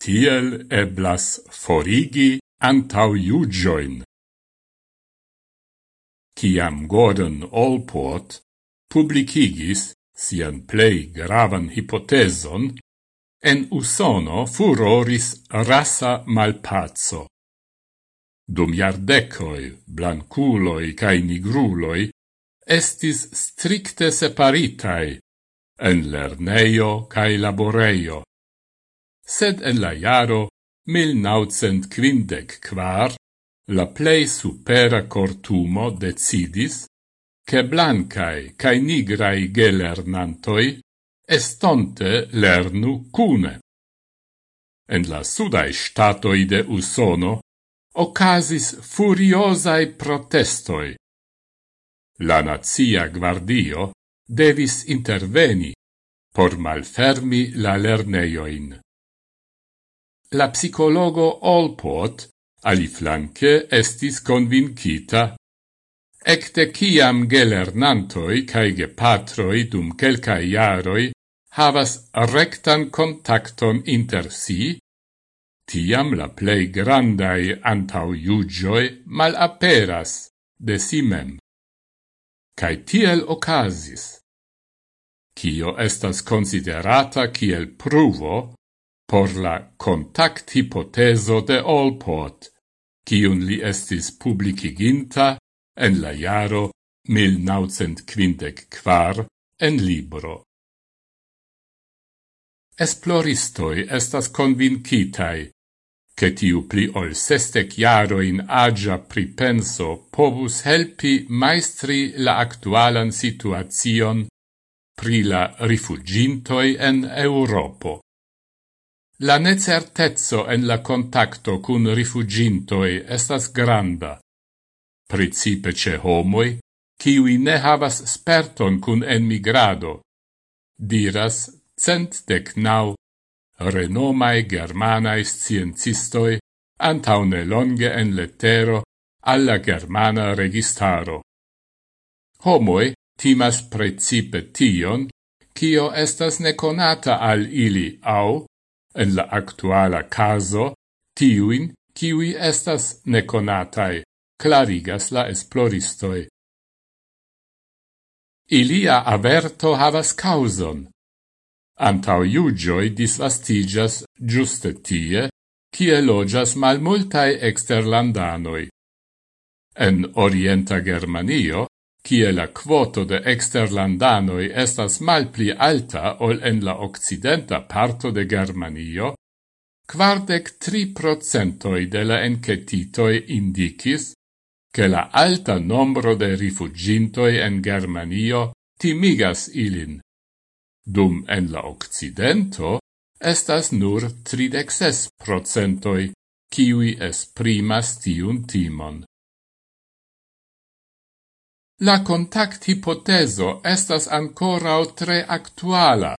Tiel eblas forigi antau iugioin. Ciam Gordon Allport publicigis sian plei gravan hipoteson, en Usono furoris rasa malpazzo. Dum iardecoi, blanculoi cae nigruloi estis stricte separitai en lerneio cae laboreio, sed en la jaro 1954 la plei supera cortumo decidis che blancae cae nigrae gelernantoi estonte lernu cune. En la sudae statoi de Usono ocasis furiosae protestoi. La nazia guardio devis interveni por malfermi la lerneioin la psicologo Olpot, aliflanque, estis convincita. Ecte ciam gelernantoi cae patroi dum quelcae iaroi havas rectan contacton inter si, tiam la plei grandai antau iugioi mal aperas de simem. Cae tiel ocasis. Cio estas considerata kiel pruvo por la contact hipoteso de Allport, kiun li estis publiciginta en la jaro 1954 en libro. Esploristoi estas convincitai che tiu pli ol sestec jaroin agia pripenso povus helpi maestri la actualan situacion pri la rifugintoi en Europo. La necertezzo en la contacto cun rifugintoi estas granda. Principe ce homoi, kiwi ne havas sperton cun enmigrado, diras centdec nau renomai germanae sciencistoi antaune longe en lettero alla germana registaro. Homoi timas precipe tion, cio estas neconata al ili au en la actuala caso, tiuin, kiwi estas neconatai, clarigas la esploristoi. Ilia averto havas causon. Antau iugioi disvastigas giuste tie, kie logias malmultae exterlandanoi. En orienta Germanio kie la quoto de exterlandanoi estas malpli alta ol en la occidenta parto de Germanio, quardec tri procentoi de la encetitoi indicis che la alta nombro de rifugintoi en Germanio timigas ilin. Dum en la occidento estas nur 36 procentoi, kiwi esprimas tiun timon. La contact hipoteso estas ancora tre actuala,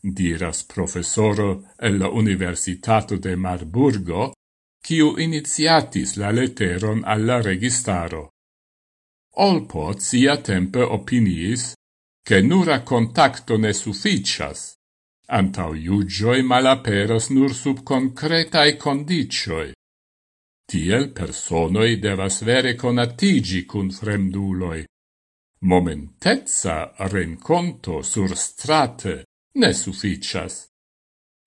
diras professoro el la Universitato de Marburgo, quiu iniziatis la leteron alla registaro. Olpot sia tempe opiniis, che nura contacto ne sufficias, antau iugioi malaperas nur sub concretae condicioi. Tiel personoi devas vere conatigi cun fremduloi, momentezza renconto sur strate ne sufficias.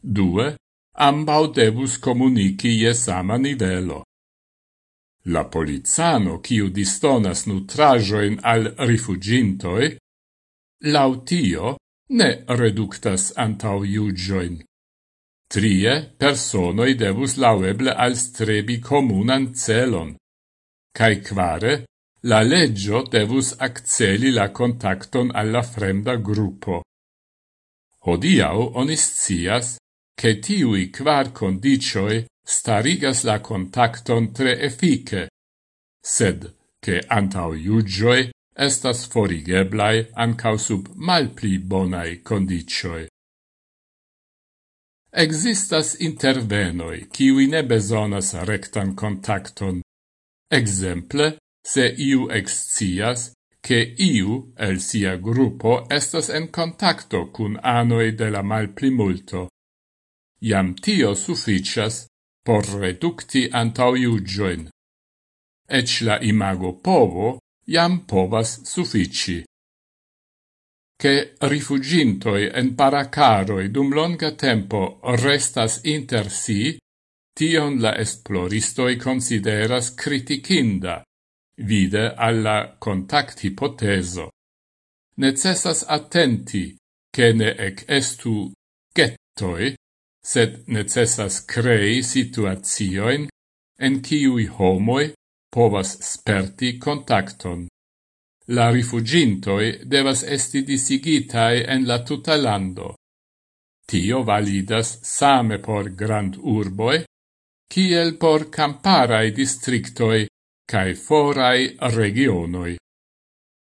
Due, ambau debus comunici je sama nivelo. La polizano, kiu distonas nutrajoin al rifugintoi, lautio ne reductas antau iugioin. Trie, personoi debus laueble al strebi comunan celon. Cai quare, la leggio devus acceli la contacton alla fremda gruppo. Hodiau oni scias che tiui quar condicioi starigas la contacton tre effice, sed che antau iugioi estas forigeblai ancau sub malpli bonai condicioi. Existas intervenoi, kiwi ne besonas rectan contacton. Exemple, se iu excias che iu el sia gruppo estas en contacto cun anoi de la malplimulto. Iam tio sufficias por reducti antau iugioin. Ec la imago povo iam povas suffici. Che rifugintoi en paracaroi dum longa tempo restas inter si, tion la esploristoi consideras criticinda, vide alla contactipoteso. Necessas attenti che ne ec estu gettoi, sed necessas crei situazioin en ciui homoi povas sperti contacton. La rifugintoi devas esti disigitai en la tuta lando. Tio validas same por grand urboi, kiel por camparai districtoi cae forai regionoi.